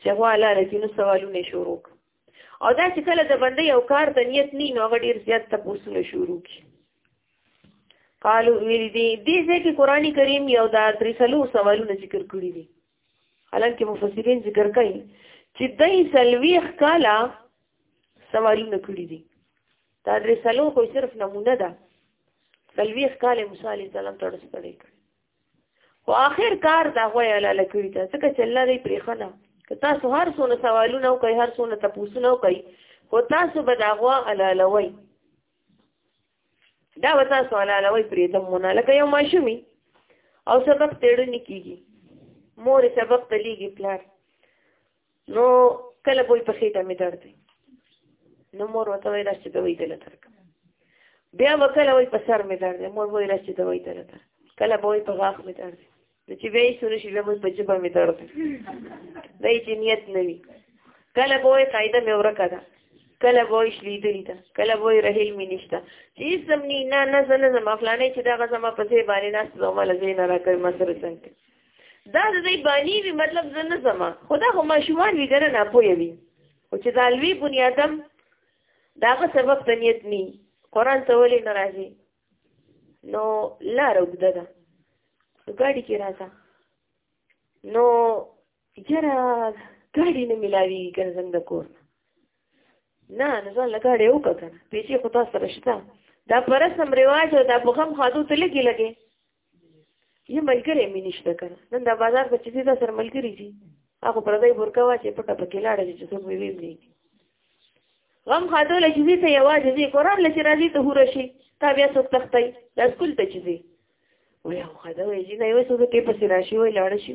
چې هغه الله رسي نو سوالونه شروع او دا چې کله د بنده یو کار د نیت نه نو هغه ډېر زیات تپوسونه شروع کی قالو ویلي دي دې ځکه قرآني کریم یو دا درې سلو سوالونه ذکر کړي دي حالانکه مفسرین ذکر کوي چې دای سلويخ کالا سوالونه کړی دي دا درې څلور خو صرف نمونه ده سلويخ کال موسی عليه السلام تړس پړې کړ خو آخر کار دا غوي الله لکړی ته څنګه چې الله دې پرېخنه که تاسو هر څونه سوالونه وکړئ هر څونه تپوسونه وکړئ خو تاسو به دا غوا الله لوي دا به تاسو الله لوي پرېدم مونږ لکه یو ماشومي او سبق تېړنی کیږي مور سبق تلیږي پلار نو کله به په خېټه مې درد دی نو مور ورته وایي راشه دوی دله درکم بیا به کله وایي په سر مې درد دی مور وایي راشه دوی دله درکم کله به وایي په غاښ مې درد دی نو چې بیا یې شروع شي بیا به په ژبه مې درد دی دا یې چې نیت نه وي کله به وایي قاعده مې ورکه ده کله به وایي شلیدلي ده کله به وایي رحیل مې نشته چې هېڅ هم نه نه نه زه نه زما فلانې چې دغه زما په ځای باندې ناست زما له ځای نه راکوي ما سره څنګه دا د دې بانی وی مطلب زه نه زما خدا خو ما شومان وی کنه نه پوي وی او چې دا لوی بنی آدم داغه سبب ته نیت ني قران ته ولې ناراضي نو لار وګده ده ګاډي کې راځه نو یاره ګاډي نه ملاوي کنه څنګه کور نه نه ځان لګاډي وکړه پیسې خو تاسو سره شته دا پرسم رواج او دا په خم خادو ته لګي لګي یې ملګری مې نشته کنه نن دا بازار په چې دا سره ملګری شي هغه پر دې برکا واچې پټه پکې لاړې چې څوک مې ویني غم خاطر لچې دې ته یوازې دې قران لچې راځي ته هور شي تا بیا څوک تختای دا سکول ته چې دې وای هغه دا وایي نه یو څه کې پسې راشي وای لاړ شي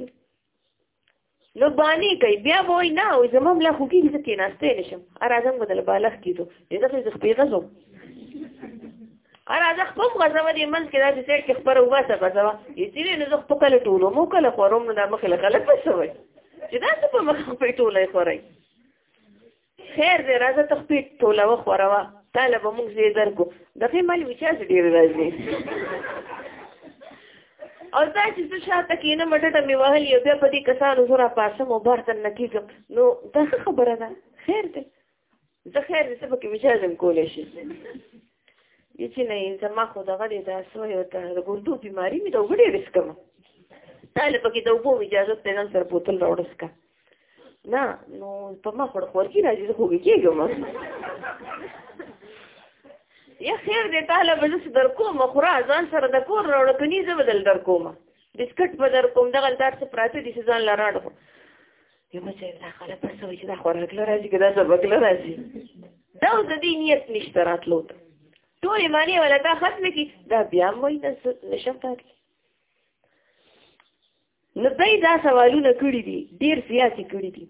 نو باندې کوي بیا وای نه او زموږ لا خوږي دې کې ناشته نشم ار اعظم بدل بالغ کیدو دې دغه زخ پیغزو ار ازخ کوم غزوه دې منځ کې دا چې سیټ کې خبره واسه غزوه یې چې نه زخ په کله ټولو مو کله خوروم نه مخله غلط وسوي چې دا څه په مخ په ټوله خورای خیر دی راځه ته خپې ټوله وخوروه تاله به موږ زه درکو دغې مال وچاس ډېر راځي او دا چې زه شاته کېنه مټټه مې وهل یو بیا په دې کسانو زه راپاسم او بهر ته نه کېږم نو دا ښه خبره ده خیر دی زه خیر دی څه پکې وچازم کولی شي یچې نه زما خو دغه دی دا سوه یو ته د ګردو بیماري مې د اوبه ډېر څکم تا له پکې د اوبو اجازه ته ځان سره بوتل راوړه څکه نه نو په ما خو د خوارکي راځي زه خوږې کېږم یا خیر دی تا له به زه څه در کوم خوره ځان سره د کور راوړه که نی زه به دل در کوم بسکټ به در کوم دغه دار څه پراته دي چې ځان له راړه یو بچی دا خلک پس وایي چې دا خوراک له راځي که دا سبق له راځي دا اوس د دې نیت نشته راتلو ته ټولې معنی ولا دا ختمې کړي دا بیا هم وایي نشم تاتلی نو دوی دا سوالونه کړي دي ډېر سیاسي کړي دي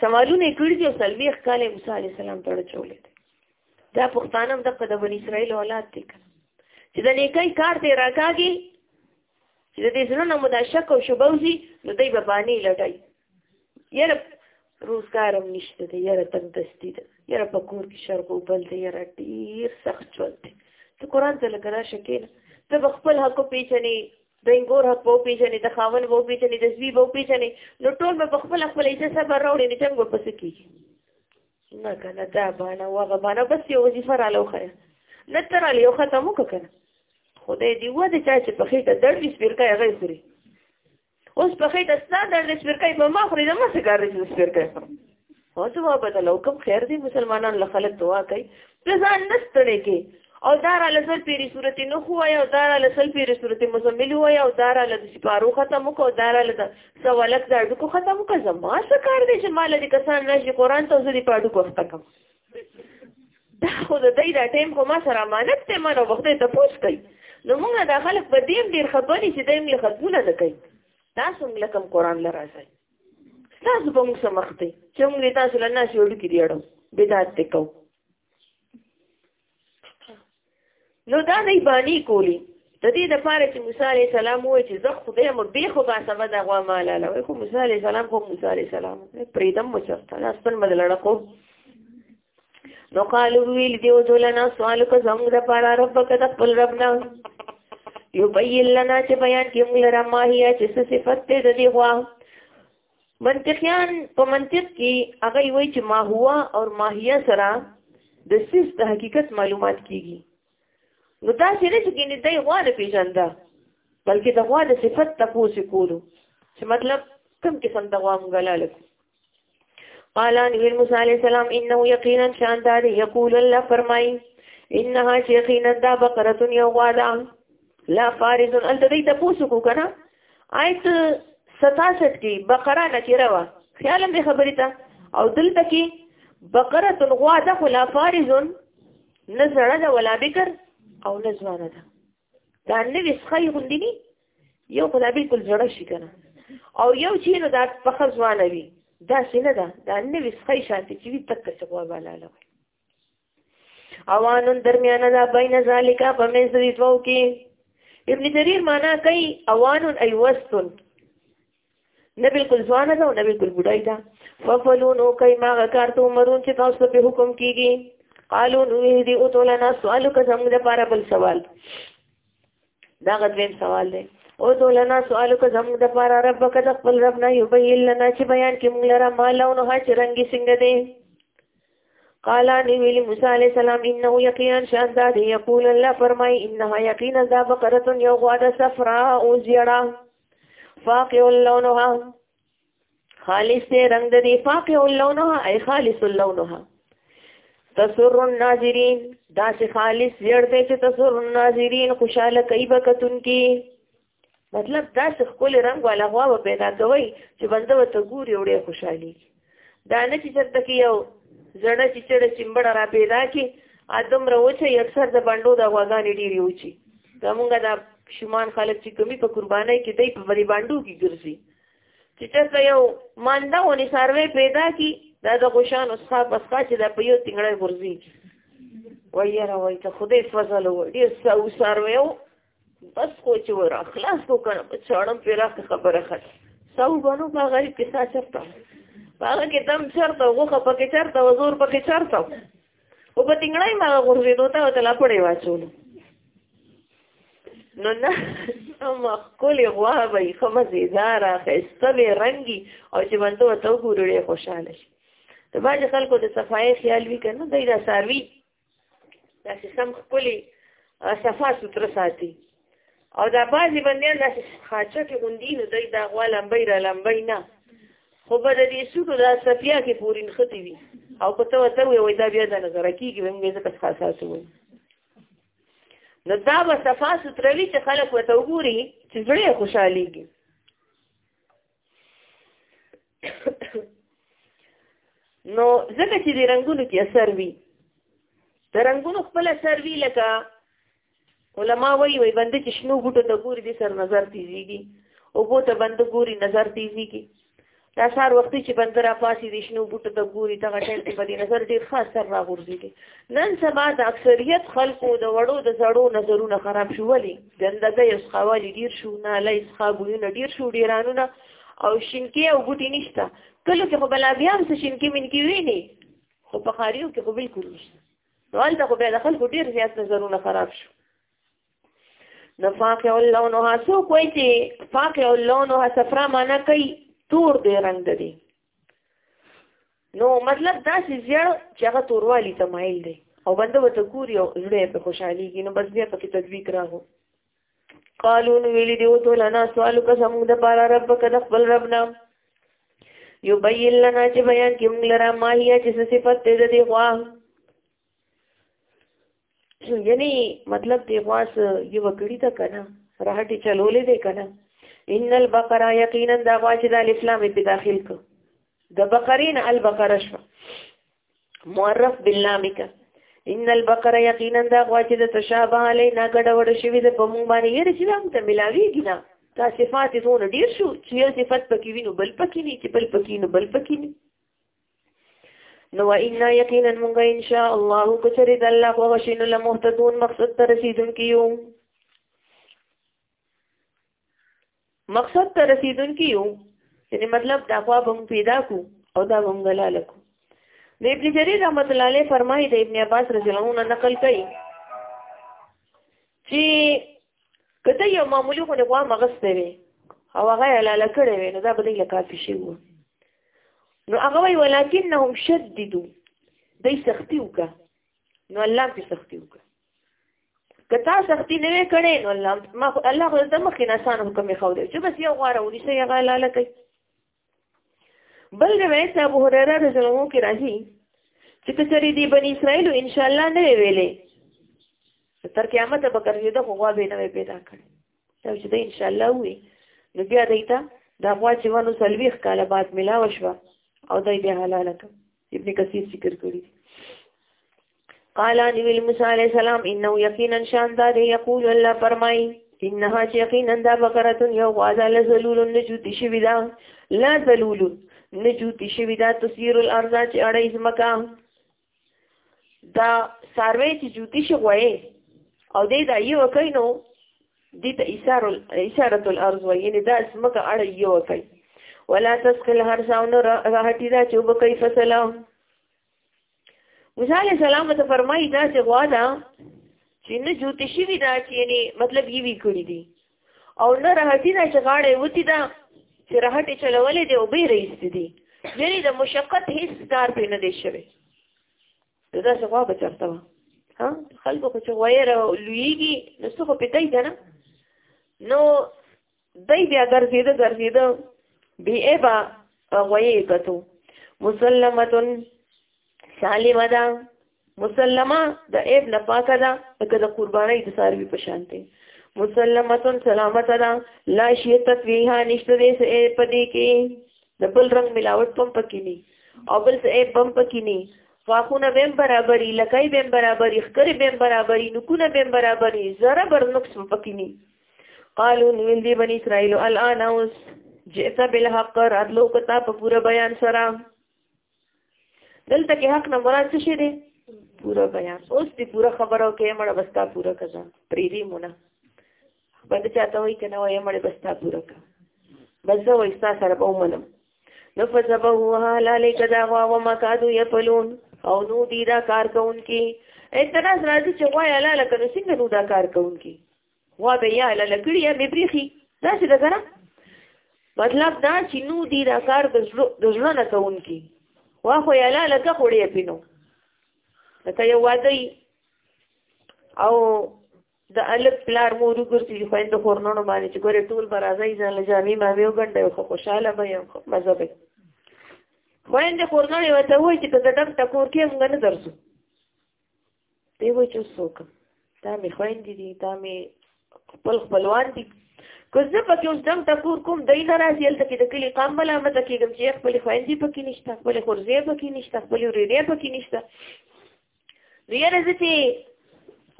سوالونه کړي دي او څلوېښت کاله موسی علیه السلام ته اړچولی دی دا پښتانه هم دغه د بني اسرائیل اولاد دی که چې د نیکۍ کار دی راکاږي چې د دې زړه نه مو دا شک او شبه وځي نو دوی به بانې لټوي یاره روزګار هم نشته دی یاره تنګ دستي ده یاره په کور کې شرغ او بل دی یاره ډېر سخت ژوند دی ته قرآن ته لږ راشه کېنه ته به خپل حق وپېژنې د انګور حق به وپېژنې د خاون به وپېژنې د زوی به وپېژنې نو ټول به په خپله خپله عزت صبر راوړي نو جنګ به پسې کېږي نه کنه دا باندې وغه باندې بس یو وظیفه را لوخه نه تر علی یو ختم وکړه خدای دی و دې چا چې په خېټه درد سپیرکا هغه خوري اوس په خېټه ستا درد سپیرکا په ما خوري دا ما څه کار دې سپیرکا خورم هو ته وابه ته لو کوم خیر دی مسلمانان له خلک دعا کوي ځان نه ستړی کې او دار لزل پیری صورت نو خو او دار لزل پیری صورت مزمل و او دار لز سپارو ختم کو دار لز سوالک دا ډکو ختم کو زما څه کار دی چې مال دې کسان راشي قران ته زری پاډو کوخته کوم دا خو د دې دا ټیم کو ما سره امانت ته ما نو وخت ته پوس کوي نو موږ دا خلک په دې ډیر خبرې چې دیم له خدونه نه کوي تاسو موږ کوم قران لراځي تاسو په موږ سره مخ دی چې موږ تاسو له ناس وړو کې دیړو بدعت ته کو نو دا نه باندې کولی د دې د پاره چې موسی عليه السلام وایي چې زه خدای مو به خو با سبا د غوا مال له وای خو موسی عليه السلام خو موسی عليه السلام پریدم مو چرته لاس په مدلړه کو نو قالو ویل دیو دولنا سوالو که زمگ دا پارا رب که دا پل رب نا یو بیل لنا چه بیان کی مول را ماهیا چه سصفت تی دا دی غوا منطقیان په منطق کی اغی وی چه ما هوا اور ماهیا سرا د سیس د حقیقت معلومات کیږي نو دا چې نه چې ګینه دای غوا نه پیژنده بلکې د غوا د صفت تاسو کولو چې مطلب کم قسم د غوا مونږ لاله قال ان ویل موسی علیہ السلام انه یقینا شان دا دی یقول الله فرمای انها یقینا دا بقره یو غوادا لا فارز انت دې ته پوسو کو کنه آیت 67 کې بقره نکره وا خیال دې خبرې ته او دلته کې بقره غوادا خو لا فارز نه زړه ولا بکر او نه ځوانه ده دا نوې سخی غوندې نه یو خو دا بلکل زړه شي که نه او یو چې نو دا پخه ځوانه وي داسې نه ده دا نوې سخی شانتې چې وي تک څه غوا بالا لوي اوانن درمیانه دا بین ذالکا په منځ دې دوو کې ابن جریر معنا کوي اوانن ای وستون نه بالکل ځوانه ده او نه بالکل بډای ده ففلو نو کوي ما غکار ته عمرون چې تاسو په حکم کیږي قالو نو دې او تولنا سوالو که زموږ لپاره بل سوال دا غدویم سوال دی او دولنا سوالو که زموږ د پاره رب که د خپل رب نه یبین لنا چې بیان کې موږ لره ما لونه ها چې رنګي څنګه دی قالا نی ویلی موسی علی السلام انه یقینا شان دا دی یقول الله فرمای انها یقینا دا بقره یو غوا د صفرا او زیړه فاقع لونها خالص دې رنگ د دې فاقع لونها اي خالص لونها تسر الناظرین دا چې خالص زیړ دی چې تسر الناظرین خوشاله کوي به کتون کی مطلب دا چې خپل رنگ والا غوا پیدا کوي چې بنده وته ګوري وړي خوشحالي دا نه چې چرته کې یو زړه چې چړه چمبړه را پیدا کې ادم روچه اکثر د باندو د غواګانې ډېری وچی زمونږ دا شومان خلک چې کمی په قربانۍ کې دی په بری باندو کې ګرځي چې چرته یو مانده ونی سروي پیدا کی دا د غشان اوسه پسکا چې د پیو تنګړې ورځي وایره وای ته خدای فضل و ډیر سو سروي او بس خو چې ور خلاص کو کنه په چړم پیرا خبره خط سو غنو په غریب کې سا چرته هغه کې دم چرته غوخه پکې چرته وزور پکې چرته او په تنګړای ما غورځې دوته او تلا پړې واچول نو نه اما خپل غوا به یې خمه زیداره خسته به رنگي او چې باندې وته ګورړې خوشاله شي ته باج خلکو د صفای خیال وی کنه دای دا ساروی داسې سم خپلې صفا سوتره ساتي او دا بعضې بندیان داسې خاچه کې غوندي نو دوی دا غوا لمبۍ را لمبۍ نه خو به د دې سوټو دا سپیا کې پورې نښتې وي او که ته ورته وې وایي دا بیا د نظره کېږي به موږ یې ځکه څخه ساتو وایي نو دا به صفا سوتره وي چې خلک ورته وګوري چې زړه یې خوشحالېږي نو ځکه چې د رنگونو کې اثر وي د رنگونو خپل اثر وی لکه علما وایي وي بنده چې شنو بوټو ته ګوري د سر نظر تیزیږي او بو ته بنده ګوري نظر تیزیږي دا سار وخت چې بنده را پاسي د شنو بوټو ته ګوري ته غټل په دې نظر ډیر خاص سر راغورځي نن سبا د اکثریت خلکو د وړو د زړو نظرونه خراب شولي ګندګۍ او سخاوالي ډېر شو نالی سخا بویونه ډېر شو ډېرانونه او شینکې او بوټي نشته کلو کې خو بلا بیا هم څه شینکې منکې وي نه خو په ښاریو کې خو بلکل نشته نو هلته خو بیا د خلکو ډېر زیات نظرونه خراب شو نو فاقع اللونها څوک وایي چې فاقع اللونها صفرا معنا کوي تور دی رنګ دی نو مطلب دا چې زیړ چې هغه توروالي ته مایل دی او بنده وته ګوري او زړه په خوشحالي کې نو بس بیا پکې تدویق راغو قالو نو ویلي دی وته لنا سوال کا سمون د پاره رب کا د خپل ربنا یبین لنا چې بیان کوم لرا ما هي چې صفت دې دې غوا یعنی مطلب دی غواس یو کړی تا کنه راټی چلولې دی کنه ان البقره یقینا دا غواچ د اسلام په داخل کو د بقرین البقره شو معرف باللامک ان البقره یقینا دا غواچ د تشابه علی نا ګډوډ شوی د پمون باندې یې رچې هم ته ملاویږي نه دا صفات زونه ډیر شو چې یو صفت پکې وینو بل پکې نه چې بل پکې نه بل پکې نه نو ان یقینا مونږ ان شاء الله کچری د الله خو غشین له مهتدون مقصد ته رسیدونکي یو مقصد ته رسیدونکي یو یعنی مطلب دا خو به پیدا کو او دا هم غلاله کو د ابن جریر رحمت الله علیه فرمایي د ابن عباس رضی الله عنه نقل کوي چې کته یو معمولی خو نه غوا مغسته وي او هغه لاله کړې وي نو دا به دې لکه کافي شي وو نو هغه وی ولکنهم شددو دای سختی وکا نو الله په سختی وکا کتا سختی نه کړي نو الله ما الله خو د مخې نه سان حکم خو دی چې بس یو غاره ونی سي هغه لاله کوي بل روایت ابو هريره رضی الله عنه کې راځي چې کچري دی بني اسرائيل ان شاء الله نه ویلې تر قیامت به کرځي د غوا به نه پیدا کړي دا چې ان شاء الله وي نو بیا دیتا دا غوا چې ونه سلويخ کاله بعد ملاو شو او دای بیا حلال ک ابن کثیر ذکر کړی قال ان ویل موسی علیہ السلام انه یقینا شان دا دی یقول الله فرمای انها یقینا دا بقره یو غوا له ذلول نجود شي ودا لا ذلول نجود شي ودا تسیر الارض چې اړې زمکا دا ساروی چې جوتی شي غوي او دې دا یو کوي نو دې ته اشاره اشاره الارض وي یعنی دا اسمکه اړ یو کوي ولا تسقل هر ځاون راهتی دا چې وب کوي فصل موسی علی السلام ته فرمایي دا چې غوا دا چې نه جوتی شي دا چې یعنی مطلب یې وی کړی دي او نه راهټي نه چې غاړه یې وتی ده چې راهټې چلولې دی او به یې رایستې دي یعنې د مشقت هېڅ کار پرې نه دی شوی نو داسې غوا به چېرته وه ها خلکو خو چې غوایې را لویېږي نو څه خو پېدای که نه نو دی بیا ګرځېده ګرځېده بې عیبه غوایې یې کتو مسلمتون سالمه ده مسلمه د عیب نه پاکه ده لکه د قربانۍ د ساروي په شان دی مسلمتون سلامت ده لا شیت فیها نشته دې سه په دې کې د بل رنگ ملاوت پم پکې نه او بل سه عیب پم پکې نه غاخونه بهم برابرې لکای بهم برابرې ښکرې بهم برابرې نکونه بهم برابرې زره بر نقص پکې نه قالو نویل دی بنی اسرائیل الان اوس جئتا بالحق راتلو کتا په پورا بیان سره دلته کې حق نه مراد څه شي دی پورا بیان اوس دې پورا خبرو کې مړه بستا پورا کزا پریری مونږ بند چاته وای کنه وای مړه بستا پورا کا بس وای ستا سره به ومنم نو فسبهوها لالیک دا غوا و مکادو یفلون او نو دی دا کار کوونکی اعتراض راځي چې وای الله لکه نو څنګه نو دا کار کوونکی وا به یا لاله کړی یا به پریخي دا څه ده کنه مطلب دا چې نو دی دا کار د زړه نه کوونکی وا خو یا لاله ته خوړې پینو ته یو واده او د الف پلار مور ګرځي خويند خورنونو باندې چې ګوره ټول برازي ځان له جامي ما ویو ګنده خو خوشاله به یم خو مزه به خويند خورنونو وته وای چې ته دم ټکور کې موږ نه درځو دی وای چې څوک دا مې خويندې دي دا مې خپل خپلوان دي که زه پکې اوس دم ټکور کوم دی نه راځي هلته کې د کلي قام ملامته کېږم چې خپلې خویندې پکې نشته خپلې خورزې پکې نشته خپلې ورېرې پکې نشته نو یاره زه چې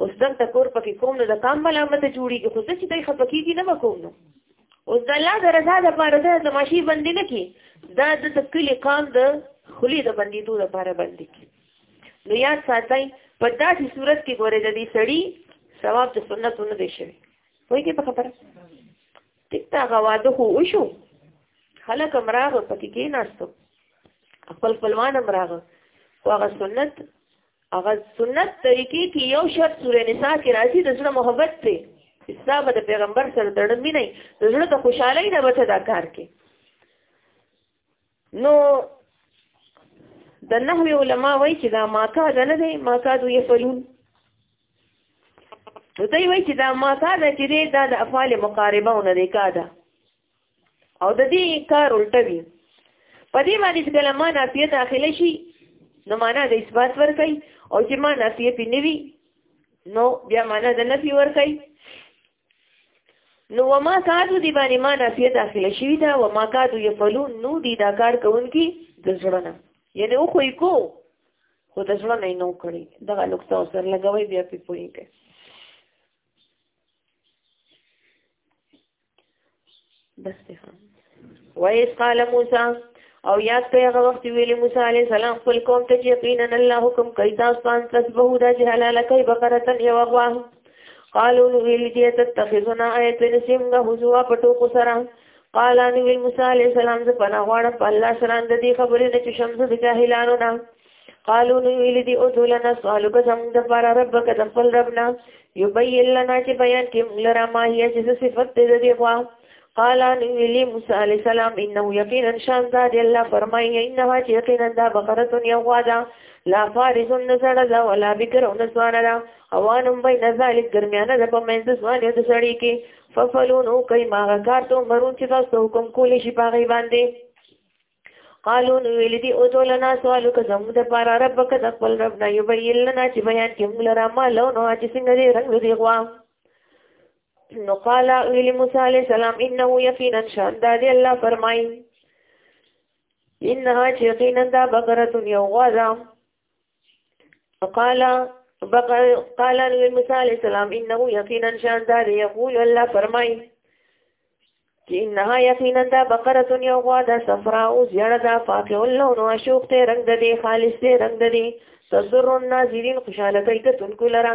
اوس دم ټکور پکې کوم نو د قام ملامته جوړېږي خو زه چې دی خفه کېږي نه به کوم نو اوس د الله د رضا دپاره ده د ماشي بندي نه کړي دا د کلي قام د خولې د بندېدو دپاره بندي کړي نو یاد ساتئ په داسې صورت کې ګورې د دې سړي ثواب د سنتو نه دی شوی پوهېږې په خبره ټیک تا هغه واده خو وشو خلک هم راغه پکې کېناستو خپل خپلوان هم راغه خو هغه سنت هغه سنت طریقې کې یو شرط سورې نساء کې راځي د زړه محبت دی اسلام د پیغمبر سره دړم نه د زړه د خوشحالۍ نه بچ دا کار کې نو د نحوی علما وایي چې دا ماکا ده نه دی ماکا دو یفلون نو دوی وایي چې دا ماکا ده چې دی دا د افعال مقاربه نه دی کا ده او د دې کار الټه وي په دې باندې چې کله ما نافیه داخله شي نو معنا د اثبات ورکړي او چې ما نافیه پې نه وي نو بیا معنا د نفي ورکړي نو وما کادو دی باندې ما نافیه داخله شوی دا وما کادو یفعلون نو دی دا کار کوونکی د زړه نه یعنی او خو کو خو د زړه نه نو کړی دغه نقطه سره لګوي بیا په پوینټ بس دی خان وایس قال موسی او یاد کړئ هغه وخت ویلي موسی عليه السلام خپل قوم ته چې یقینا الله حکم کوي تاسو باندې تسبه دا چې حلال کوي بقره تن یو غوا قالو نو ویل دي تتخذنا ایت نسیم غو هزوا پټو کو سره قال ان ویل موسی عليه السلام ز پنا غواړم په الله سره د دې خبرې نه چې شمس د جاهلانو نه قالو نو ویل دی او ذل لنا سوالک زمون د پاره ربک د خپل ربنا یبین لنا چې بیان کې موږ لرا ما هي چې صفت دې دې خوا قال ان ویلی موسی علی السلام انه یقینا شان ذات الله فرمایي انها چې یقینا دا بقره یو غوادا لا فارس نزل ذا ولا بکر نسوان را اوانم بین ذلک درمیانه د پمنځ سوان یو د سړی کې ففلونو کای ما غکار ته مرون چې تاسو حکم کولی شي پاغي باندې قالو نو ویل دي او دول نه سوالو که زموږ د پاره رب که د خپل رب نه یو بیل نه چې بیان کې موږ لرا ما لو نو چې څنګه دې رنگ دې غوا نو قال ویل موسی علی السلام انه یقینا شان دا دې الله فرمایي انها یقینا دا بقره یو غوا قال قال نبی موسی علیہ السلام انه یقینا شان ذال یقول الله فرمای چې انها یقینا دا بقره یو غوا ده صفراء او زیړه ده فاقع اللون او شوق ته رنگ ده خالص ته رنگ ده تسر الناظرین خوشاله کوي کتونکو لره